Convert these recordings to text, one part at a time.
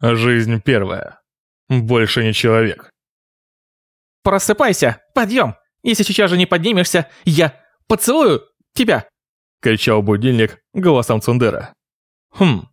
Жизнь первая. Больше не человек. «Просыпайся! Подъем! Если сейчас же не поднимешься, я поцелую тебя!» Кричал будильник голосом Цундера. Хм,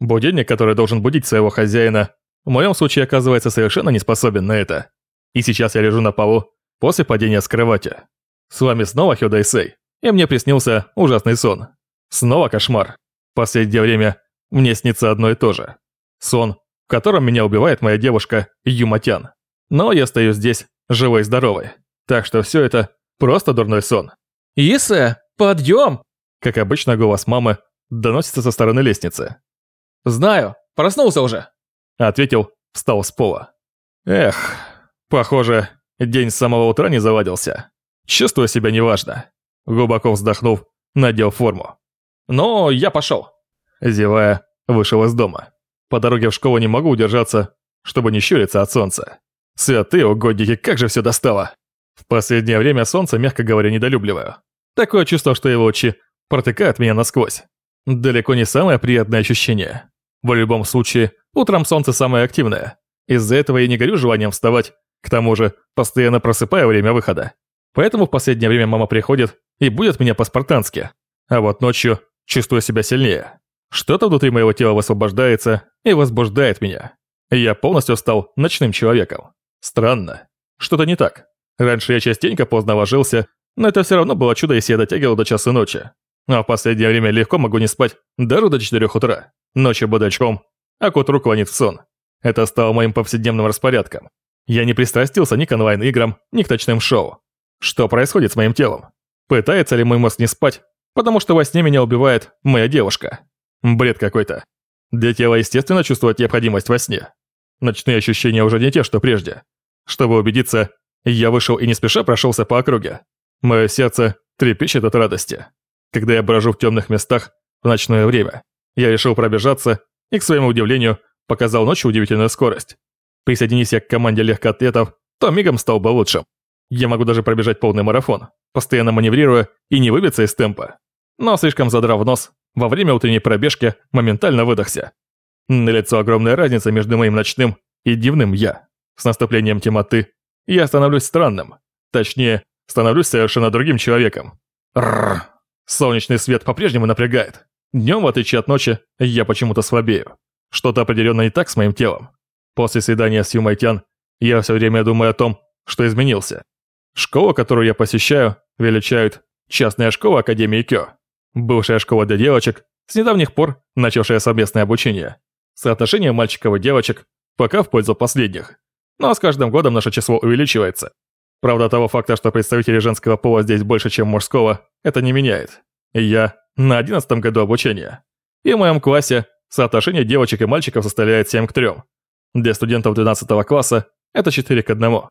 будильник, который должен будить своего хозяина, в моем случае оказывается совершенно не способен на это. И сейчас я лежу на полу после падения с кровати. С вами снова Хёдайсей, и мне приснился ужасный сон. Снова кошмар. В последнее время мне снится одно и то же. Сон, котором меня убивает моя девушка Юматян. Но я стою здесь, живой и здоровой. Так что все это просто дурной сон. «Исе, подъем!» Как обычно, голос мамы доносится со стороны лестницы. «Знаю, проснулся уже!» Ответил, встал с пола. Эх, похоже, день с самого утра не завадился. Чувствую себя неважно. Глубоко вздохнув, надел форму. «Но я пошел!» Зевая, вышел из дома. По дороге в школу не могу удержаться, чтобы не щуриться от солнца. Святые угодники, как же все достало! В последнее время солнце, мягко говоря, недолюбливаю. Такое чувство, что его лучи протыкают меня насквозь. Далеко не самое приятное ощущение. В любом случае, утром солнце самое активное. Из-за этого я не горю желанием вставать. К тому же, постоянно просыпаю время выхода. Поэтому в последнее время мама приходит и будет меня по-спартански. А вот ночью чувствую себя сильнее. Что-то внутри моего тела высвобождается и возбуждает меня. Я полностью стал ночным человеком. Странно. Что-то не так. Раньше я частенько поздно ложился, но это все равно было чудо, если я дотягивал до часа ночи. А в последнее время легко могу не спать даже до 4 утра. Ночью бодачком, а к утру клонит в сон. Это стало моим повседневным распорядком. Я не пристрастился ни к онлайн-играм, ни к ночным шоу. Что происходит с моим телом? Пытается ли мой мозг не спать, потому что во сне меня убивает моя девушка? Бред какой-то. Для тела естественно чувствовать необходимость во сне. Ночные ощущения уже не те, что прежде. Чтобы убедиться, я вышел и не спеша прошелся по округе. Мое сердце трепещет от радости. Когда я брожу в темных местах в ночное время, я решил пробежаться и, к своему удивлению, показал ночью удивительную скорость. Присоединись я к команде легкоатлетов, то мигом стал бы лучшим. Я могу даже пробежать полный марафон, постоянно маневрируя и не выбиться из темпа. Но слишком задрав нос, во время утренней пробежки моментально выдохся. Налицо огромная разница между моим ночным и дневным «я». С наступлением темноты я становлюсь странным. Точнее, становлюсь совершенно другим человеком. Рррр. Солнечный свет по-прежнему напрягает. Днем, в отличие от ночи, я почему-то слабею. Что-то определенно не так с моим телом. После свидания с Юмайтян я все время думаю о том, что изменился. Школа, которую я посещаю, величают частная школа Академии Кё. Бывшая школа для девочек, с недавних пор начавшая совместное обучение. Соотношение мальчиков и девочек пока в пользу последних. Но с каждым годом наше число увеличивается. Правда, того факта, что представителей женского пола здесь больше, чем мужского, это не меняет. Я на одиннадцатом году обучения. И в моем классе соотношение девочек и мальчиков составляет 7 к 3. Для студентов 12 класса это 4 к 1.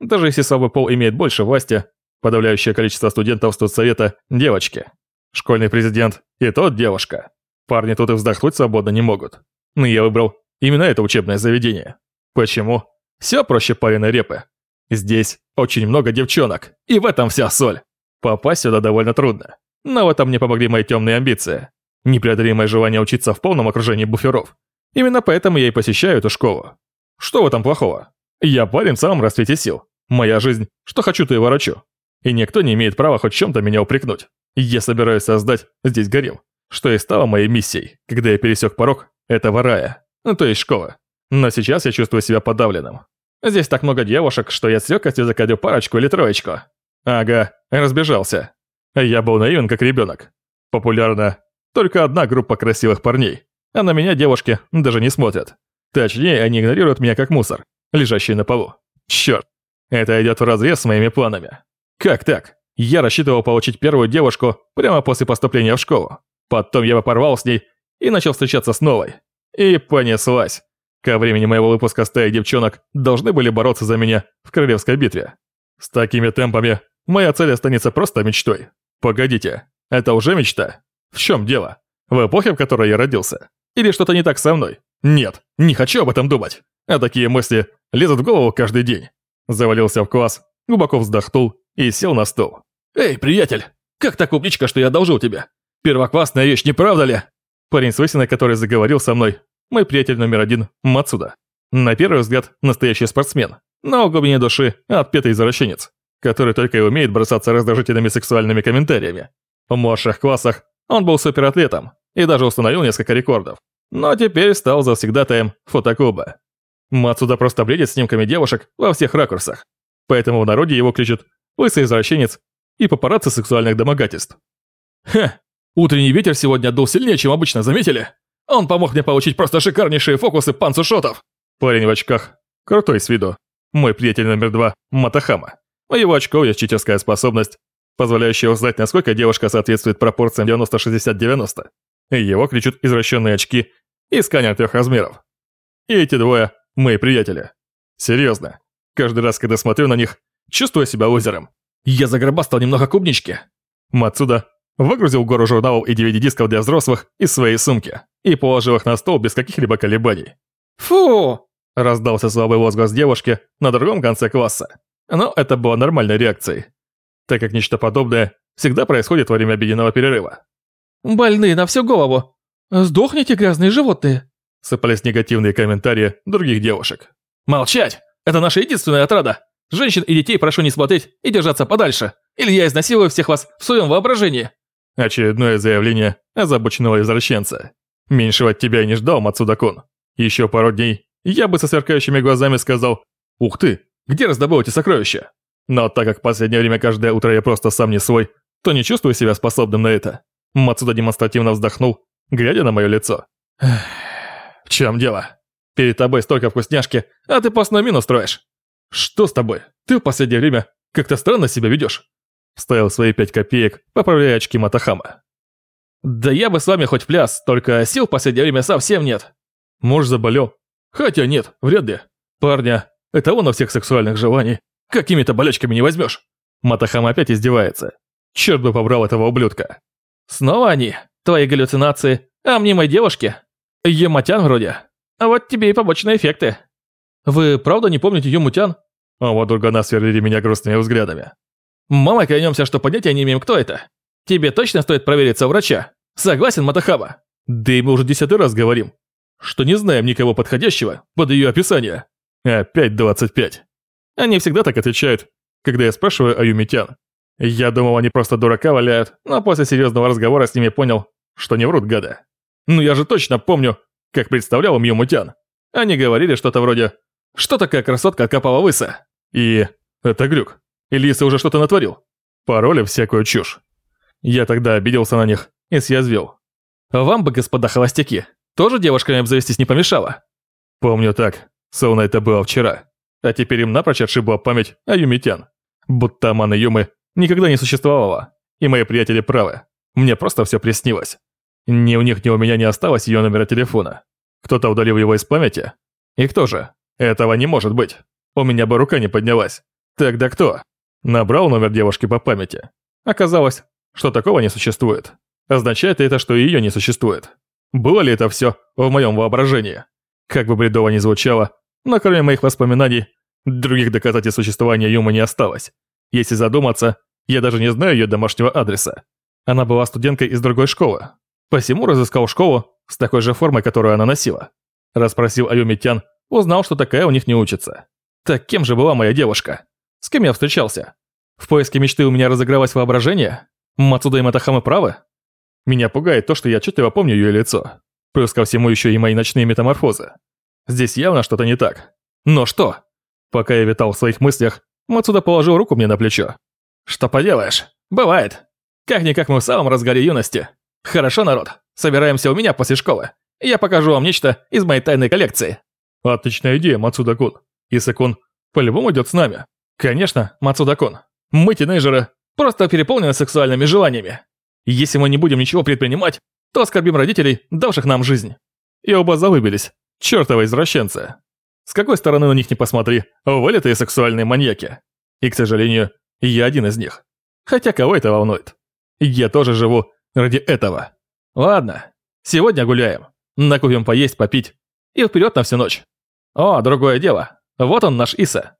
Даже если слабый пол имеет больше власти, подавляющее количество студентов студсовета – девочки. Школьный президент и тот девушка. Парни тут и вздохнуть свободно не могут. Но я выбрал именно это учебное заведение. Почему? Все проще пареной репы. Здесь очень много девчонок, и в этом вся соль. Попасть сюда довольно трудно. Но в этом мне помогли мои темные амбиции. Непреодолимое желание учиться в полном окружении буферов. Именно поэтому я и посещаю эту школу. Что в этом плохого? Я парень в самом расцвете сил. Моя жизнь, что хочу, то и ворочу. И никто не имеет права хоть чем-то меня упрекнуть. Я собираюсь создать здесь гарем, что и стало моей миссией, когда я пересек порог этого рая, ну то есть школы. Но сейчас я чувствую себя подавленным. Здесь так много девушек, что я с легкостью закадю парочку или троечку. Ага, разбежался. Я был наивен, как ребенок. Популярна только одна группа красивых парней, а на меня девушки даже не смотрят. Точнее, они игнорируют меня как мусор, лежащий на полу. Черт, это идет вразрез с моими планами. Как так? Я рассчитывал получить первую девушку прямо после поступления в школу. Потом я порвал с ней и начал встречаться с новой. И понеслась. Ко времени моего выпуска стаи девчонок должны были бороться за меня в королевской битве. С такими темпами моя цель останется просто мечтой. Погодите, это уже мечта? В чем дело? В эпохе, в которой я родился? Или что-то не так со мной? Нет, не хочу об этом думать. А такие мысли лезут в голову каждый день. Завалился в класс, глубоко вздохнул и сел на стол. «Эй, приятель, как так клубничка, что я одолжил тебе? Первоклассная вещь, не правда ли?» Парень с лысиной, который заговорил со мной, мой приятель номер один Мацуда. На первый взгляд, настоящий спортсмен, в глубине души отпетый извращенец, который только и умеет бросаться раздражительными сексуальными комментариями. В младших классах он был суператлетом и даже установил несколько рекордов, но теперь стал завсегдатаем фотоклуба. Мацуда просто бредит снимками девушек во всех ракурсах, поэтому в народе его кличут «лысый извращенец» и папарацци сексуальных домогательств. Ха, утренний ветер сегодня дул сильнее, чем обычно, заметили? Он помог мне получить просто шикарнейшие фокусы панцушотов. Парень в очках, крутой с виду. Мой приятель номер два – Матахама. У его очков есть читерская способность, позволяющая узнать, насколько девушка соответствует пропорциям 90-60-90. Его кричат извращенные очки и сканер трех размеров. И эти двое – мои приятели. Серьезно. Каждый раз, когда смотрю на них, чувствую себя лузером. Я загробастал немного клубнички. Мацуда выгрузил гору журналов и DVD-дисков для взрослых из своей сумки и положил их на стол без каких-либо колебаний. Фу! Раздался слабый возглас девушки на другом конце класса. Но это было нормальной реакцией, так как нечто подобное всегда происходит во время обеденного перерыва. Больные на всю голову. Сдохните, грязные животные. Сыпались негативные комментарии других девушек. Молчать! Это наша единственная отрада. Женщин и детей прошу не смотреть и держаться подальше, или я изнасилую всех вас в своем воображении. Очередное заявление озабоченного извращенца. Меньшего от тебя и не ждал, Мацудакун. Еще пару дней я бы со сверкающими глазами сказал «Ух ты, где раздобыл эти сокровища?» Но так как в последнее время каждое утро я просто сам не свой, то не чувствую себя способным на это. Мацуда демонстративно вздохнул, глядя на мое лицо. «В чем дело? Перед тобой столько вкусняшки, а ты постную мину строишь. Что с тобой? Ты в последнее время как-то странно себя ведешь. Вставил свои пять копеек, поправляя очки Матахама. Да я бы с вами хоть пляс, только сил в последнее время совсем нет. Муж заболел. Хотя нет, вряд ли. Парня, это он на всех сексуальных желаний. Какими-то болячками не возьмешь. Матахама опять издевается. Черт бы побрал этого ублюдка. Снова они? Твои галлюцинации? А мне моей девушки? Ематян вроде. А вот тебе и побочные эффекты. Вы правда не помните Юмутян? А вот другана сверлили меня грустными взглядами. Мама, клянемся, что понятия не имеем, кто это. Тебе точно стоит провериться у врача. Согласен, Матахаба? Да и мы уже десятый раз говорим, что не знаем никого подходящего под ее описание. Опять 25. Они всегда так отвечают, когда я спрашиваю о Юмитян. Я думал, они просто дурака валяют, но после серьезного разговора с ними понял, что не врут гада. Ну я же точно помню, как представлял им Юмутян. Они говорили что-то вроде «Что такая красотка откопала выса?» И «Это глюк». Если уже что-то натворил. Пароли всякую чушь. Я тогда обиделся на них и съязвил. «Вам бы, господа холостяки, тоже девушками обзавестись не помешало?» Помню так, словно это было вчера. А теперь им напрочь отшибла память о Юмитян. Будто Амана Юмы никогда не существовало. И мои приятели правы. Мне просто все приснилось. Ни у них, ни у меня не осталось ее номера телефона. Кто-то удалил его из памяти? И кто же? Этого не может быть. У меня бы рука не поднялась. Тогда кто? Набрал номер девушки по памяти. Оказалось, что такого не существует. Означает ли это, что ее не существует? Было ли это все в моем воображении? Как бы бредово ни звучало, но кроме моих воспоминаний, других доказательств существования Юмы не осталось. Если задуматься, я даже не знаю ее домашнего адреса. Она была студенткой из другой школы, Посему разыскал школу с такой же формой, которую она носила. Расспросил о Юмитян, узнал, что такая у них не учится. Так кем же была моя девушка? С кем я встречался? В поиске мечты у меня разыгралось воображение? Мацуда и Матахамы правы? Меня пугает то, что я отчетливо помню ее лицо. Плюс ко всему еще и мои ночные метаморфозы. Здесь явно что-то не так. Но что? Пока я витал в своих мыслях, Мацуда положил руку мне на плечо. «Что поделаешь? Бывает. Как-никак мы в самом разгаре юности. «Хорошо, народ. Собираемся у меня после школы. Я покажу вам нечто из моей тайной коллекции». «Отличная идея, Мацуда-кун. Исакун по-любому идет с нами». «Конечно, Мацуда-кун. Мы, тинейджеры, просто переполнены сексуальными желаниями. Если мы не будем ничего предпринимать, то оскорбим родителей, давших нам жизнь». И оба завыбились. Чёртовы извращенцы. С какой стороны на них не посмотри, вылитые сексуальные маньяки. И, к сожалению, я один из них. Хотя кого это волнует? Я тоже живу Ради этого. Ладно, сегодня гуляем. Накупим поесть, попить. И вперед на всю ночь. О, другое дело. Вот он наш Иса.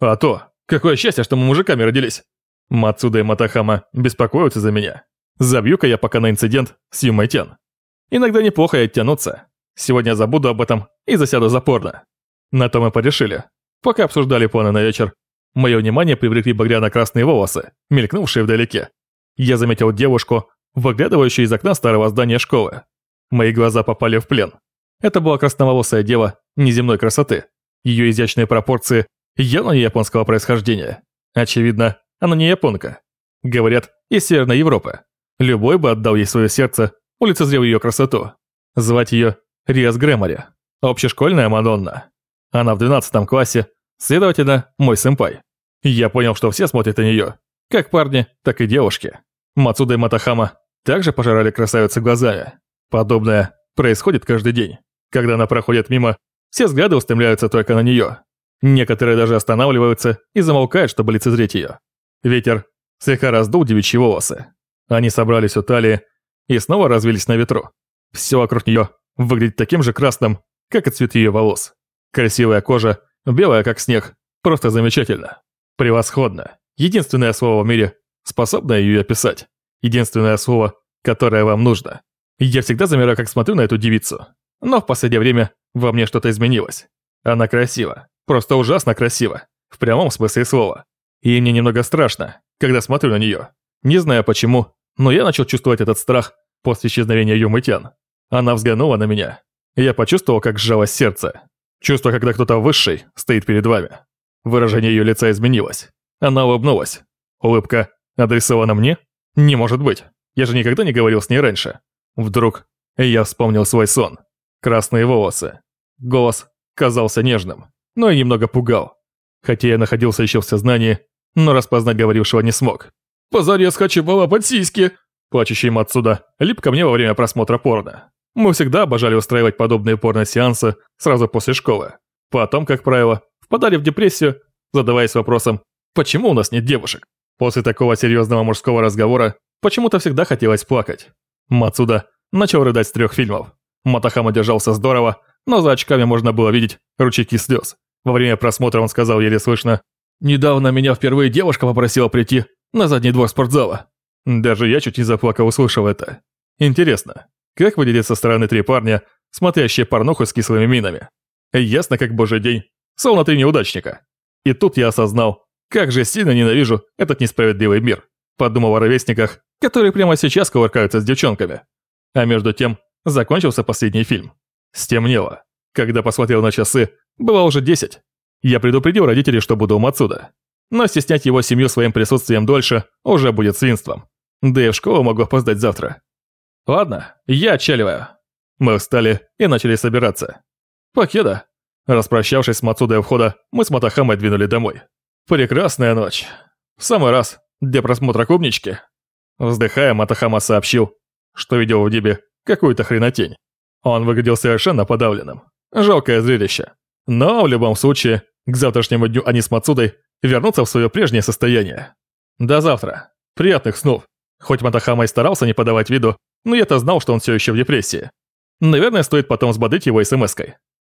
А то, какое счастье, что мы мужиками родились. Мацуда и Матахама беспокоятся за меня. Забью-ка я пока на инцидент с Юмайтян. Иногда неплохо и оттянуться. Сегодня забуду об этом и засяду за порно. На то мы порешили. Пока обсуждали планы на вечер, мое внимание привлекли багряно-красные волосы, мелькнувшие вдалеке. Я заметил девушку, выглядывающую из окна старого здания школы. Мои глаза попали в плен. Это была красноволосая дева неземной красоты. Ее изящные пропорции явно не японского происхождения. Очевидно, она не японка. Говорят, из Северной Европы. Любой бы отдал ей свое сердце, улицезрел ее красоту. Звать ее Риас Грэмори. Общешкольная Мадонна. Она в 12 классе, следовательно, мой сэмпай. Я понял, что все смотрят на нее. Как парни, так и девушки. Мацуда и Матахама также пожирали красавицы глазами. Подобное происходит каждый день. Когда она проходит мимо, все взгляды устремляются только на нее. Некоторые даже останавливаются и замолкают, чтобы лицезреть ее. Ветер слегка раздул девичьи волосы. Они собрались у талии и снова развились на ветру. Все вокруг нее выглядит таким же красным, как и цвет ее волос. Красивая кожа, белая как снег, просто замечательно. Превосходно. Единственное слово в мире, способное ее описать. Единственное слово, которое вам нужно. Я всегда замираю, как смотрю на эту девицу. Но в последнее время во мне что-то изменилось. Она красива. Просто ужасно красива. В прямом смысле слова. И мне немного страшно, когда смотрю на нее. Не знаю почему, но я начал чувствовать этот страх после исчезновения Юмытян. Она взглянула на меня. Я почувствовал, как сжалось сердце. Чувство, когда кто-то высший стоит перед вами. Выражение ее лица изменилось. Она улыбнулась. Улыбка адресована мне? Не может быть. Я же никогда не говорил с ней раньше. Вдруг я вспомнил свой сон. Красные волосы. Голос казался нежным, но и немного пугал. Хотя я находился еще в сознании, но распознать говорившего не смог. «Позарез хочу полапать сиськи!» Плачущий отсюда лип ко мне во время просмотра порно. Мы всегда обожали устраивать подобные порно-сеансы сразу после школы. Потом, как правило, впадали в депрессию, задаваясь вопросом, почему у нас нет девушек? После такого серьезного мужского разговора почему-то всегда хотелось плакать. Мацуда начал рыдать с трех фильмов. Матахама держался здорово, но за очками можно было видеть ручейки слез. Во время просмотра он сказал еле слышно, «Недавно меня впервые девушка попросила прийти на задний двор спортзала». Даже я чуть не заплакал, услышав это. Интересно, как выглядит со стороны три парня, смотрящие порнуху с кислыми минами? Ясно как божий день, словно три неудачника. И тут я осознал, как же сильно ненавижу этот несправедливый мир. Подумал о ровесниках, которые прямо сейчас кувыркаются с девчонками. А между тем, закончился последний фильм. Стемнело. Когда посмотрел на часы, было уже 10. Я предупредил родителей, что буду отсюда. Но стеснять его семью своим присутствием дольше уже будет свинством. Да и в школу могу опоздать завтра. Ладно, я отчаливаю. Мы встали и начали собираться. Покеда. Распрощавшись с Мацудой у входа, мы с Матахамой двинули домой. Прекрасная ночь. В самый раз для просмотра клубнички. Вздыхая, Матахама сообщил, что видел в небе какую-то хренотень. Он выглядел совершенно подавленным. Жалкое зрелище. Но в любом случае, к завтрашнему дню они с Мацудой вернутся в свое прежнее состояние. До завтра. Приятных снов. Хоть Матахама и старался не подавать виду, но я-то знал, что он все еще в депрессии. Наверное, стоит потом взбодрить его смс-кой.